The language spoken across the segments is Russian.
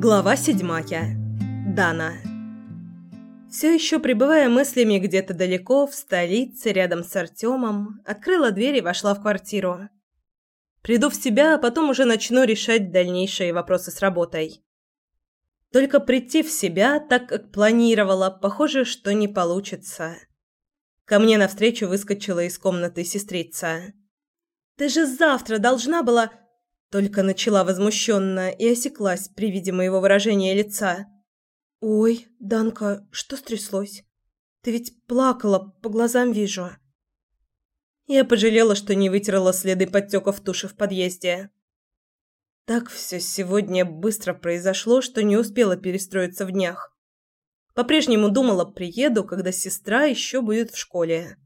Глава седьмая. Дана. Все еще пребывая мыслями где-то далеко, в столице, рядом с Артемом, открыла дверь и вошла в квартиру. Приду в себя, а потом уже начну решать дальнейшие вопросы с работой. Только прийти в себя, так как планировала, похоже, что не получится. Ко мне навстречу выскочила из комнаты сестрица. «Ты же завтра должна была...» Только начала возмущенно и осеклась при виде моего выражения лица. «Ой, Данка, что стряслось? Ты ведь плакала, по глазам вижу». Я пожалела, что не вытерла следы подтеков туши в подъезде. Так все сегодня быстро произошло, что не успела перестроиться в днях. По-прежнему думала, приеду, когда сестра еще будет в школе.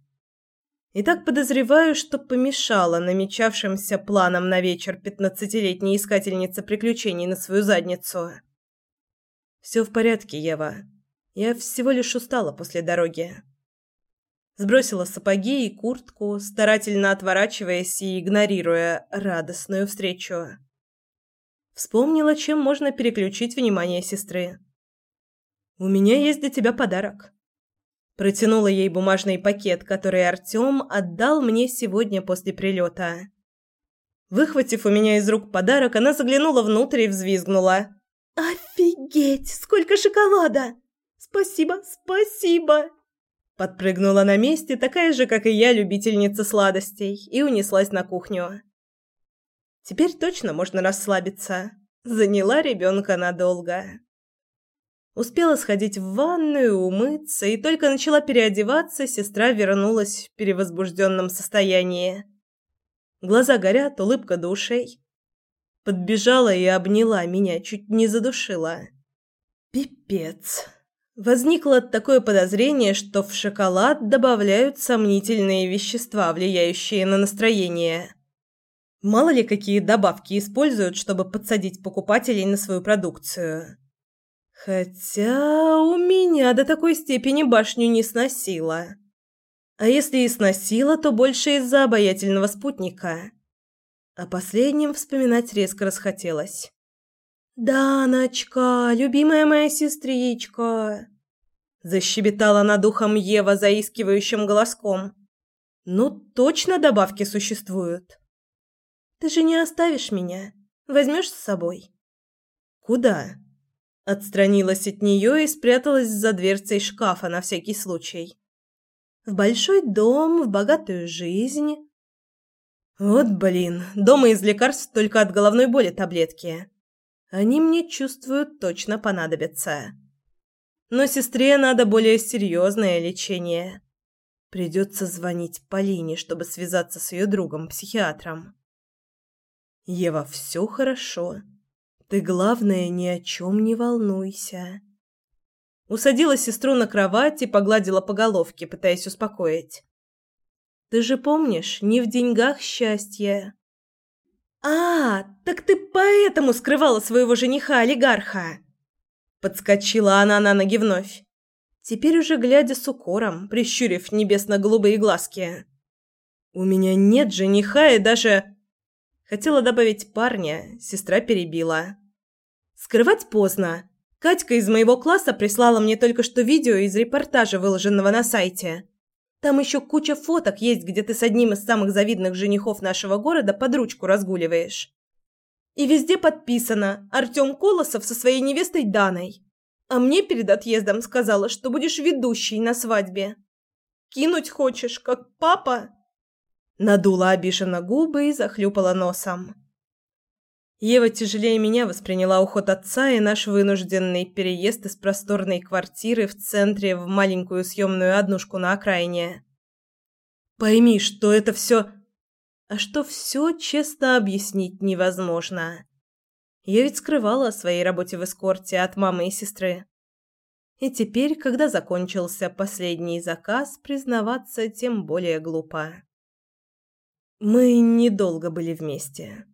И так подозреваю, что помешала намечавшимся планам на вечер пятнадцатилетней искательницы приключений на свою задницу. Все в порядке, Ева. Я всего лишь устала после дороги. Сбросила сапоги и куртку, старательно отворачиваясь и игнорируя радостную встречу. Вспомнила, чем можно переключить внимание сестры. У меня есть для тебя подарок. Протянула ей бумажный пакет, который Артём отдал мне сегодня после прилета. Выхватив у меня из рук подарок, она заглянула внутрь и взвизгнула. «Офигеть! Сколько шоколада! Спасибо, спасибо!» Подпрыгнула на месте, такая же, как и я, любительница сладостей, и унеслась на кухню. Теперь точно можно расслабиться. Заняла ребенка надолго. Успела сходить в ванную, умыться, и только начала переодеваться, сестра вернулась в перевозбужденном состоянии. Глаза горят, улыбка до ушей. Подбежала и обняла меня, чуть не задушила. Пипец. Возникло такое подозрение, что в шоколад добавляют сомнительные вещества, влияющие на настроение. Мало ли какие добавки используют, чтобы подсадить покупателей на свою продукцию. Хотя у меня до такой степени башню не сносило. А если и сносило, то больше из-за обаятельного спутника. О последнем вспоминать резко расхотелось. «Даночка, любимая моя сестричка!» Защебетала над ухом Ева заискивающим голоском. «Ну, точно добавки существуют!» «Ты же не оставишь меня? Возьмешь с собой?» «Куда?» Отстранилась от нее и спряталась за дверцей шкафа на всякий случай. В большой дом, в богатую жизнь. Вот блин, дома из лекарств только от головной боли таблетки. Они мне, чувствуют, точно понадобятся. Но сестре надо более серьезное лечение. Придется звонить Полине, чтобы связаться с ее другом-психиатром. Ева, все хорошо. Ты, главное, ни о чем не волнуйся. Усадила сестру на кровать и погладила по головке, пытаясь успокоить. Ты же помнишь, не в деньгах счастье. А, так ты поэтому скрывала своего жениха-олигарха. Подскочила она на ноги вновь. Теперь уже глядя с укором, прищурив небесно-голубые глазки. У меня нет жениха и даже Хотела добавить парня, сестра перебила. Скрывать поздно. Катька из моего класса прислала мне только что видео из репортажа, выложенного на сайте. Там еще куча фоток есть, где ты с одним из самых завидных женихов нашего города под ручку разгуливаешь. И везде подписано «Артем Колосов со своей невестой Даной». А мне перед отъездом сказала, что будешь ведущей на свадьбе. Кинуть хочешь, как папа?» Надула обиженно губы и захлюпала носом. Ева тяжелее меня восприняла уход отца и наш вынужденный переезд из просторной квартиры в центре в маленькую съемную однушку на окраине. Пойми, что это все... А что все честно объяснить невозможно. Я ведь скрывала о своей работе в эскорте от мамы и сестры. И теперь, когда закончился последний заказ, признаваться тем более глупо. Мы недолго были вместе.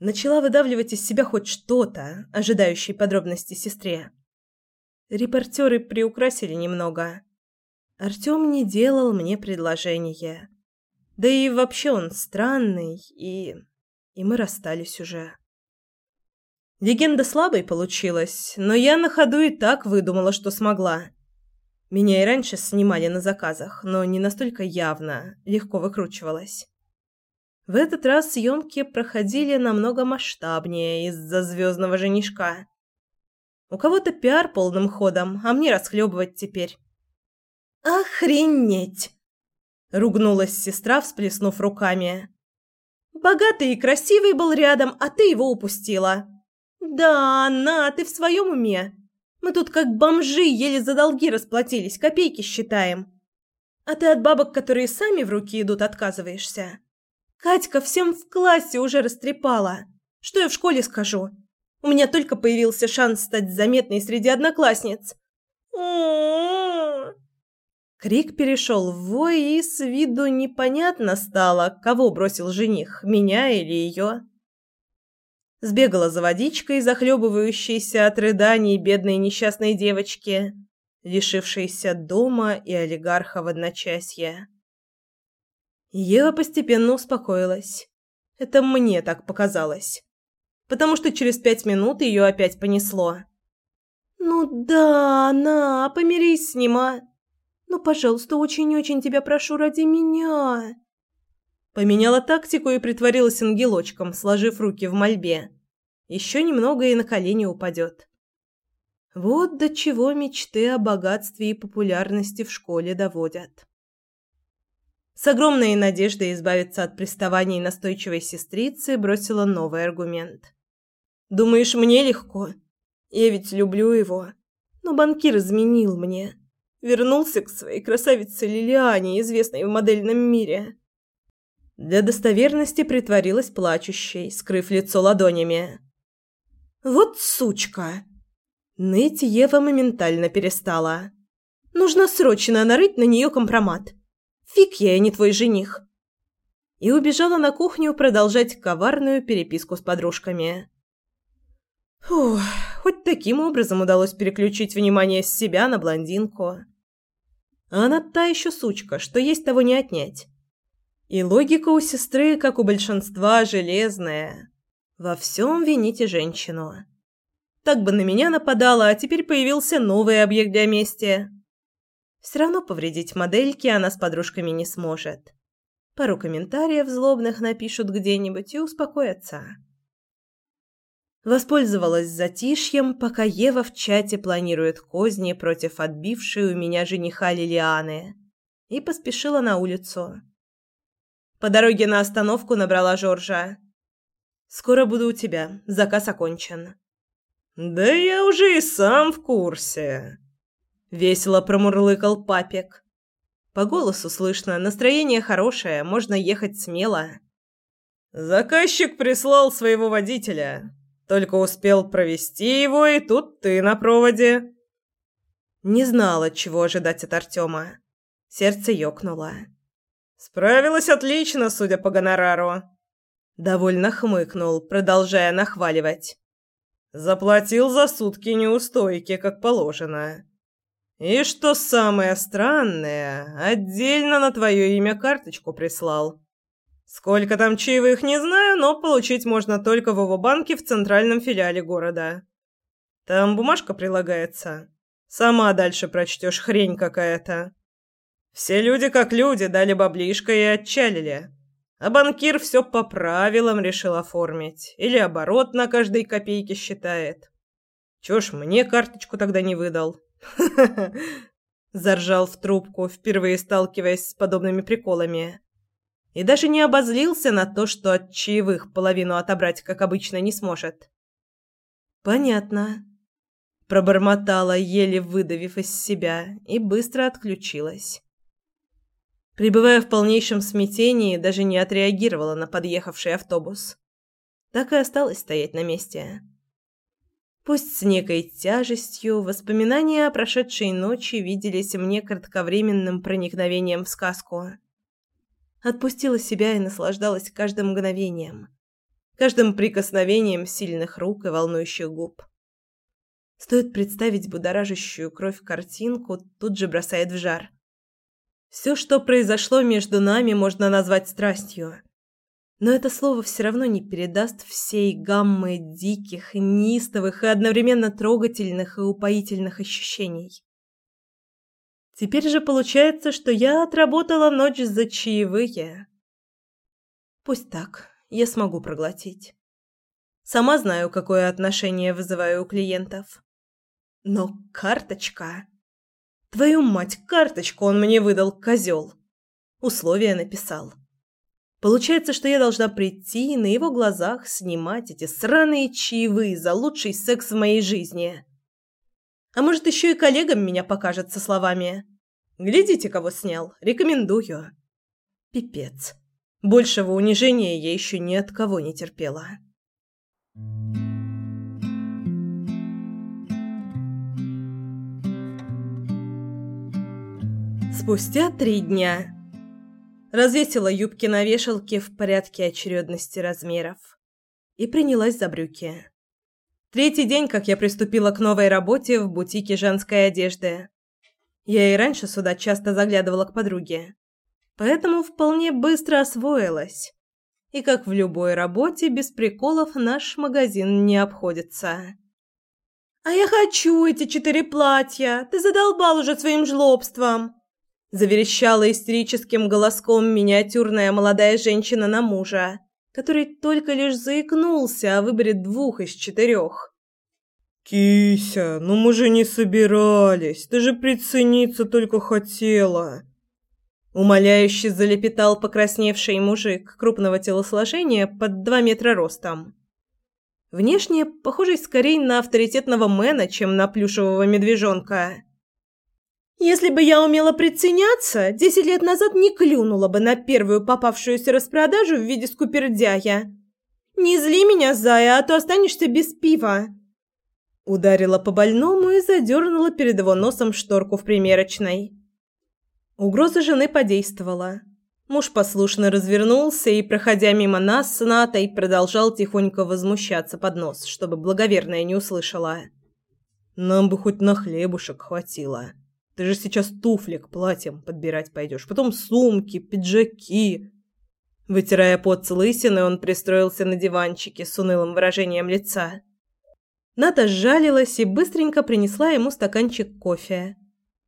Начала выдавливать из себя хоть что-то, ожидающей подробности сестре. Репортеры приукрасили немного. Артём не делал мне предложения. Да и вообще он странный, и... И мы расстались уже. Легенда слабой получилась, но я на ходу и так выдумала, что смогла. Меня и раньше снимали на заказах, но не настолько явно, легко выкручивалась. В этот раз съемки проходили намного масштабнее из-за звездного женишка. У кого-то пиар полным ходом, а мне расхлебывать теперь. «Охренеть!» — ругнулась сестра, всплеснув руками. «Богатый и красивый был рядом, а ты его упустила». «Да, на, ты в своем уме? Мы тут как бомжи еле за долги расплатились, копейки считаем. А ты от бабок, которые сами в руки идут, отказываешься?» Катька всем в классе уже растрепала. Что я в школе скажу? У меня только появился шанс стать заметной среди одноклассниц. Крик перешел в вой, и с виду непонятно стало, кого бросил жених, меня или ее. Сбегала за водичкой, захлебывающейся от рыданий бедной несчастной девочки, лишившейся дома и олигарха в одночасье. Ева постепенно успокоилась. Это мне так показалось. Потому что через пять минут ее опять понесло. «Ну да, на, помирись с ним, а! Ну, пожалуйста, очень-очень тебя прошу ради меня!» Поменяла тактику и притворилась ангелочком, сложив руки в мольбе. Еще немного и на колени упадет. Вот до чего мечты о богатстве и популярности в школе доводят. С огромной надеждой избавиться от приставаний настойчивой сестрицы бросила новый аргумент. «Думаешь, мне легко? Я ведь люблю его. Но банкир изменил мне. Вернулся к своей красавице Лилиане, известной в модельном мире». Для достоверности притворилась плачущей, скрыв лицо ладонями. «Вот сучка!» Ныть Ева моментально перестала. «Нужно срочно нарыть на нее компромат». Фиг я, не твой жених!» И убежала на кухню продолжать коварную переписку с подружками. Фух, хоть таким образом удалось переключить внимание с себя на блондинку. А она та еще сучка, что есть того не отнять. И логика у сестры, как у большинства, железная. Во всем вините женщину. Так бы на меня нападала, а теперь появился новый объект для мести. Все равно повредить модельке она с подружками не сможет. Пару комментариев злобных напишут где-нибудь и успокоятся. Воспользовалась затишьем, пока Ева в чате планирует козни против отбившей у меня жениха Лилианы, и поспешила на улицу. По дороге на остановку набрала Жоржа. «Скоро буду у тебя. Заказ окончен». «Да я уже и сам в курсе», Весело промурлыкал папик. По голосу слышно, настроение хорошее, можно ехать смело. Заказчик прислал своего водителя. Только успел провести его, и тут ты на проводе. Не знала, чего ожидать от Артема. Сердце ёкнуло. Справилась отлично, судя по гонорару. Довольно хмыкнул, продолжая нахваливать. Заплатил за сутки неустойки, как положено. И что самое странное, отдельно на твое имя карточку прислал. Сколько там чаевых, не знаю, но получить можно только в его банке в центральном филиале города. Там бумажка прилагается. Сама дальше прочтешь, хрень какая-то. Все люди как люди, дали баблишко и отчалили. А банкир все по правилам решил оформить. Или оборот на каждой копейке считает. Чё ж мне карточку тогда не выдал? Заржал в трубку, впервые сталкиваясь с подобными приколами. И даже не обозлился на то, что от чаевых половину отобрать, как обычно, не сможет. «Понятно», – пробормотала, еле выдавив из себя, и быстро отключилась. Прибывая в полнейшем смятении, даже не отреагировала на подъехавший автобус. Так и осталась стоять на месте. Пусть с некой тяжестью, воспоминания о прошедшей ночи виделись мне кратковременным проникновением в сказку. Отпустила себя и наслаждалась каждым мгновением, каждым прикосновением сильных рук и волнующих губ. Стоит представить будоражащую кровь картинку, тут же бросает в жар. Все, что произошло между нами, можно назвать страстью. Но это слово все равно не передаст всей гаммы диких, неистовых и одновременно трогательных и упоительных ощущений. Теперь же получается, что я отработала ночь за чаевые. Пусть так, я смогу проглотить. Сама знаю, какое отношение вызываю у клиентов. Но карточка... Твою мать, карточку он мне выдал, козел. Условия написал. Получается, что я должна прийти и на его глазах снимать эти сраные чаевые за лучший секс в моей жизни. А может, еще и коллегам меня покажет со словами «Глядите, кого снял, рекомендую». Пипец. Большего унижения я еще ни от кого не терпела. Спустя три дня развесила юбки на вешалке в порядке очередности размеров и принялась за брюки. Третий день, как я приступила к новой работе в бутике женской одежды. Я и раньше сюда часто заглядывала к подруге, поэтому вполне быстро освоилась. И как в любой работе, без приколов наш магазин не обходится. «А я хочу эти четыре платья! Ты задолбал уже своим жлобством!» Заверещала истерическим голоском миниатюрная молодая женщина на мужа который только лишь заикнулся о выборе двух из четырех. «Кися, ну мы же не собирались, ты же прицениться только хотела!» Умоляюще залепетал покрасневший мужик крупного телосложения под два метра ростом. Внешне похожий скорее на авторитетного мэна, чем на плюшевого медвежонка. Если бы я умела приценяться, десять лет назад не клюнула бы на первую попавшуюся распродажу в виде скупердяя. Не зли меня, зая, а то останешься без пива. Ударила по больному и задернула перед его носом шторку в примерочной. Угроза жены подействовала. Муж послушно развернулся и, проходя мимо нас с Натой, продолжал тихонько возмущаться под нос, чтобы благоверная не услышала. «Нам бы хоть на хлебушек хватило». Ты же сейчас туфли к платьям подбирать пойдешь, потом сумки, пиджаки. Вытирая пот с лысины, он пристроился на диванчике с унылым выражением лица. Ната сжалилась и быстренько принесла ему стаканчик кофе.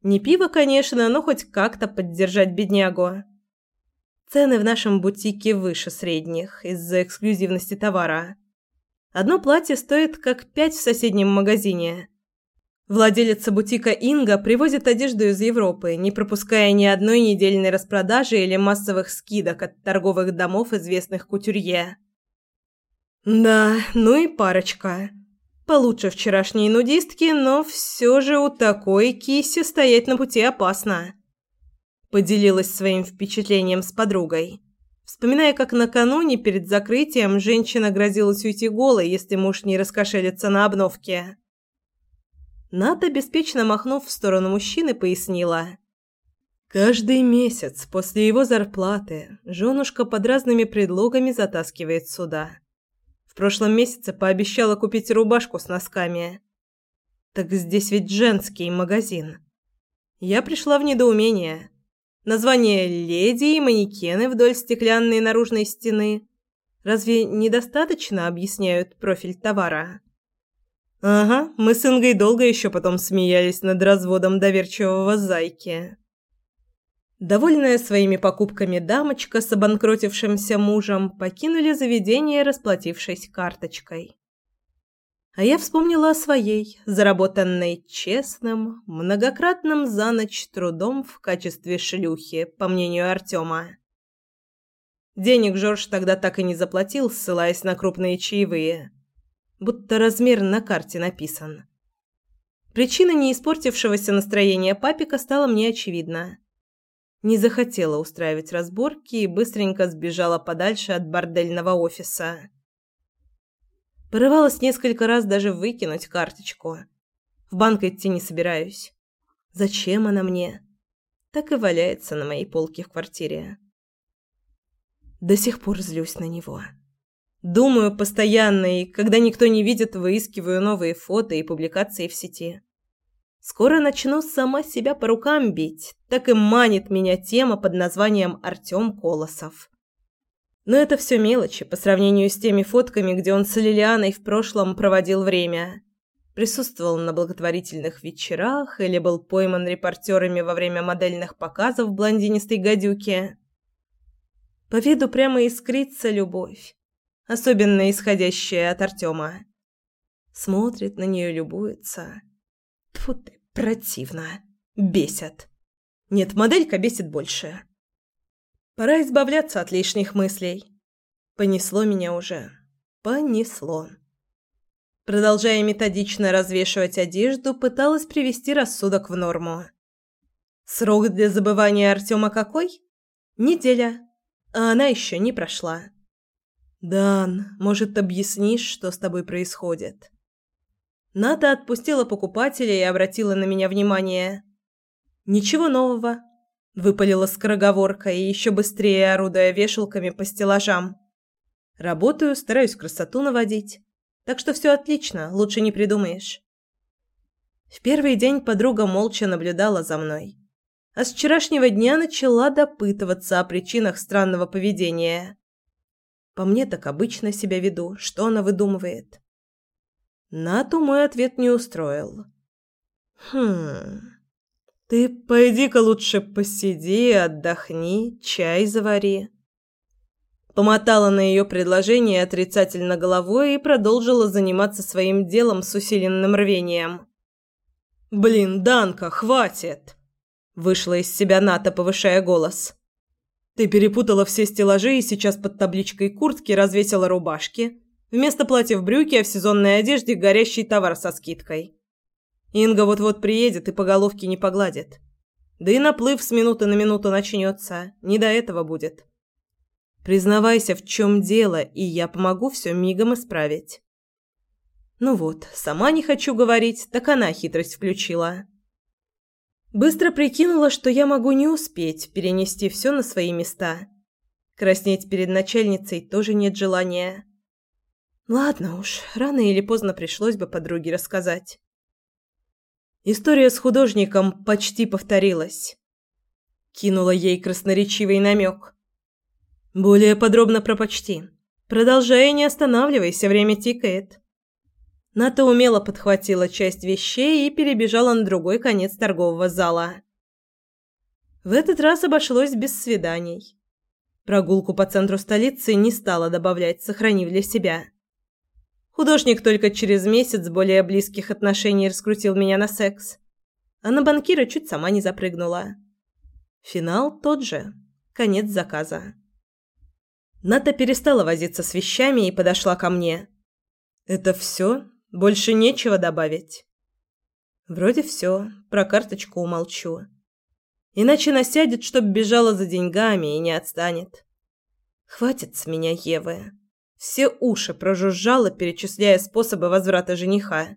Не пиво, конечно, но хоть как-то поддержать беднягу. Цены в нашем бутике выше средних из-за эксклюзивности товара. Одно платье стоит как пять в соседнем магазине. Владелица бутика Инга привозит одежду из Европы, не пропуская ни одной недельной распродажи или массовых скидок от торговых домов известных кутюрье. Да, ну и парочка. Получше вчерашней нудистки, но все же у такой киси стоять на пути опасно. Поделилась своим впечатлением с подругой. Вспоминая, как накануне перед закрытием женщина грозилась уйти голой, если муж не раскошелится на обновке. Ната, беспечно махнув в сторону мужчины, пояснила. Каждый месяц после его зарплаты женушка под разными предлогами затаскивает сюда. В прошлом месяце пообещала купить рубашку с носками. Так здесь ведь женский магазин. Я пришла в недоумение. Название «Леди» и манекены вдоль стеклянной наружной стены разве недостаточно объясняют профиль товара? Ага, мы с Ингой долго еще потом смеялись над разводом доверчивого зайки. Довольная своими покупками дамочка с обанкротившимся мужем покинули заведение, расплатившись карточкой. А я вспомнила о своей, заработанной честным, многократным за ночь трудом в качестве шлюхи, по мнению Артема. Денег Жорж тогда так и не заплатил, ссылаясь на крупные чаевые – будто размер на карте написан. Причина неиспортившегося настроения папика стала мне очевидна. Не захотела устраивать разборки и быстренько сбежала подальше от бордельного офиса. Порывалась несколько раз даже выкинуть карточку. В банк идти не собираюсь. Зачем она мне? Так и валяется на моей полке в квартире. До сих пор злюсь на него. Думаю постоянно и, когда никто не видит, выискиваю новые фото и публикации в сети. Скоро начну сама себя по рукам бить, так и манит меня тема под названием Артём Колосов. Но это все мелочи по сравнению с теми фотками, где он с Лилианой в прошлом проводил время. Присутствовал на благотворительных вечерах или был пойман репортерами во время модельных показов блондинистой гадюки. По виду прямо искрится любовь, особенно исходящая от Артема. Смотрит на нее, любуется. Тьфу ты, противно. Бесит. Нет, моделька бесит больше. Пора избавляться от лишних мыслей. Понесло меня уже. Понесло. Продолжая методично развешивать одежду, пыталась привести рассудок в норму. Срок для забывания Артема какой? Неделя. А она еще не прошла. «Дан, может, объяснишь, что с тобой происходит?» Ната отпустила покупателя и обратила на меня внимание. «Ничего нового», – выпалила скороговорка и еще быстрее орудуя вешалками по стеллажам. «Работаю, стараюсь красоту наводить. Так что все отлично, лучше не придумаешь». В первый день подруга молча наблюдала за мной. А с вчерашнего дня начала допытываться о причинах странного поведения. По мне так обычно себя веду, что она выдумывает. Нату мой ответ не устроил. «Хм... Ты пойди-ка лучше посиди, отдохни, чай завари». Помотала на ее предложение отрицательно головой и продолжила заниматься своим делом с усиленным рвением. «Блин, Данка, хватит!» Вышла из себя Ната, повышая голос. «Ты перепутала все стеллажи и сейчас под табличкой куртки развесила рубашки, Вместо платьев брюки, а в сезонной одежде горящий товар со скидкой. Инга вот-вот приедет и по головке не погладит. Да и наплыв с минуты на минуту начнется. Не до этого будет. Признавайся, в чем дело, и я помогу все мигом исправить. Ну вот, сама не хочу говорить, так она хитрость включила. Быстро прикинула, что я могу не успеть перенести все на свои места. Краснеть перед начальницей тоже нет желания. Ладно уж, рано или поздно пришлось бы подруге рассказать. История с художником почти повторилась. Кинула ей красноречивый намек. Более подробно про почти. Продолжай не останавливайся, время тикает. Ната умело подхватила часть вещей и перебежала на другой конец торгового зала. В этот раз обошлось без свиданий. Прогулку по центру столицы не стала добавлять, сохранив для себя. Художник только через месяц более близких отношений раскрутил меня на секс. А на банкира чуть сама не запрыгнула. Финал тот же. Конец заказа. Ната перестала возиться с вещами и подошла ко мне. «Это все? Больше нечего добавить?» «Вроде все. Про карточку умолчу. Иначе насядет, чтоб бежала за деньгами и не отстанет. Хватит с меня Евы». Все уши прожужжала, перечисляя способы возврата жениха.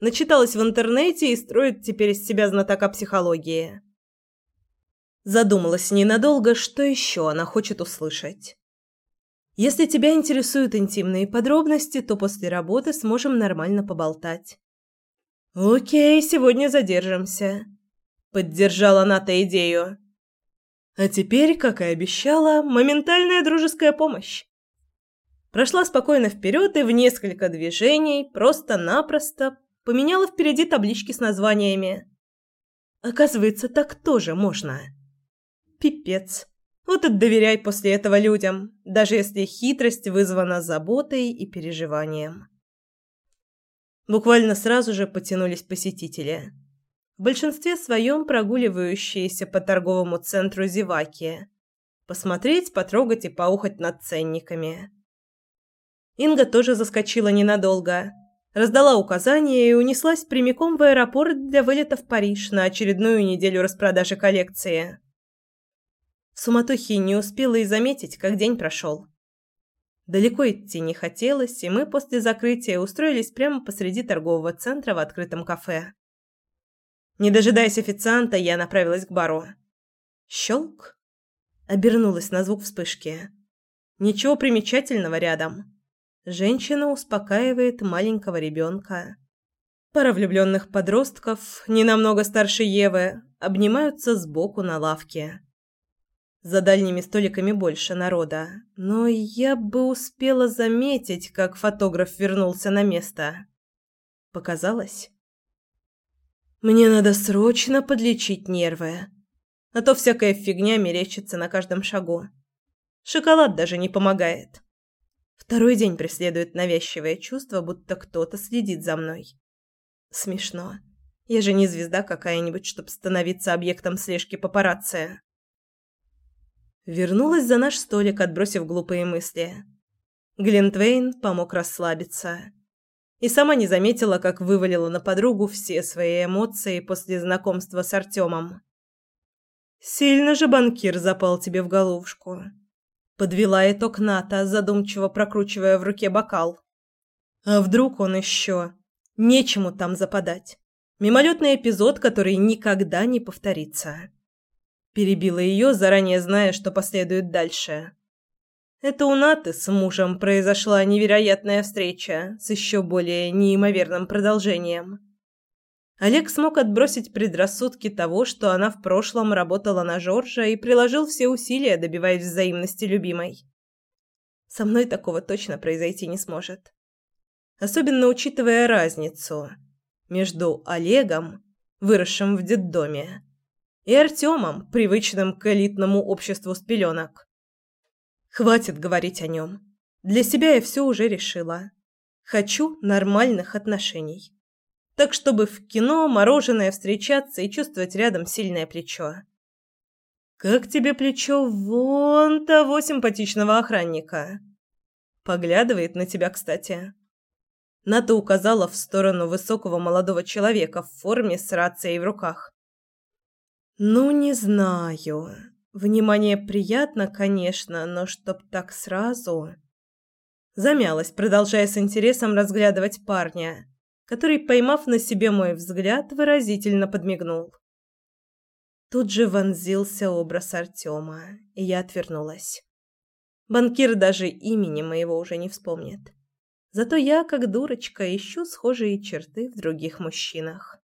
Начиталась в интернете и строит теперь из себя знатока психологии. Задумалась ненадолго, что еще она хочет услышать. Если тебя интересуют интимные подробности, то после работы сможем нормально поболтать. Окей, сегодня задержимся. Поддержала Ната идею. А теперь, как и обещала, моментальная дружеская помощь. Прошла спокойно вперед и в несколько движений просто-напросто поменяла впереди таблички с названиями. Оказывается, так тоже можно. Пипец. Вот и доверяй после этого людям, даже если хитрость вызвана заботой и переживанием. Буквально сразу же потянулись посетители. В большинстве своем прогуливающиеся по торговому центру зеваки. Посмотреть, потрогать и поухать над ценниками. Инга тоже заскочила ненадолго. Раздала указания и унеслась прямиком в аэропорт для вылета в Париж на очередную неделю распродажи коллекции. В суматохе не успела и заметить, как день прошел. Далеко идти не хотелось, и мы после закрытия устроились прямо посреди торгового центра в открытом кафе. Не дожидаясь официанта, я направилась к бару. Щелк. Обернулась на звук вспышки. Ничего примечательного рядом. Женщина успокаивает маленького ребенка. Пара влюбленных подростков, не намного старше Евы, обнимаются сбоку на лавке. За дальними столиками больше народа, но я бы успела заметить, как фотограф вернулся на место. Показалось? Мне надо срочно подлечить нервы, а то всякая фигня мерещится на каждом шагу. Шоколад даже не помогает. Второй день преследует навязчивое чувство, будто кто-то следит за мной. Смешно. Я же не звезда какая-нибудь, чтобы становиться объектом слежки папарацци. Вернулась за наш столик, отбросив глупые мысли. Глинтвейн помог расслабиться. И сама не заметила, как вывалила на подругу все свои эмоции после знакомства с Артемом. «Сильно же банкир запал тебе в головушку», — подвела итог Ната, задумчиво прокручивая в руке бокал. «А вдруг он еще? Нечему там западать. Мимолетный эпизод, который никогда не повторится». Перебила ее, заранее зная, что последует дальше. Это у Наты с мужем произошла невероятная встреча с еще более неимоверным продолжением. Олег смог отбросить предрассудки того, что она в прошлом работала на Жоржа и приложил все усилия, добиваясь взаимности любимой. Со мной такого точно произойти не сможет. Особенно учитывая разницу между Олегом, выросшим в детдоме, и Артемом, привычным к элитному обществу с пеленок. Хватит говорить о нем. Для себя я все уже решила. Хочу нормальных отношений. Так, чтобы в кино, мороженое встречаться и чувствовать рядом сильное плечо. «Как тебе плечо вон того симпатичного охранника?» Поглядывает на тебя, кстати. Ната указала в сторону высокого молодого человека в форме с рацией в руках. Ну, не знаю. Внимание приятно, конечно, но чтоб так сразу. Замялась, продолжая с интересом разглядывать парня, который, поймав на себе мой взгляд, выразительно подмигнул. Тут же вонзился образ Артема, и я отвернулась. Банкир даже имени моего уже не вспомнит. Зато я, как дурочка, ищу схожие черты в других мужчинах.